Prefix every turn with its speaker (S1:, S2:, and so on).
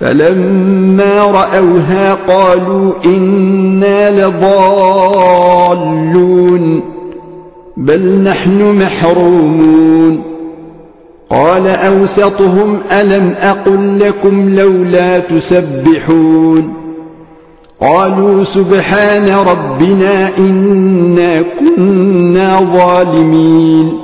S1: فلما رأوها قالوا إنا لضالون بل نحن محرومون. قال أوسطهم ألم أقل لكم لولا تسبحون؟ قالوا سبحان ربنا إنا كنا ظالمين.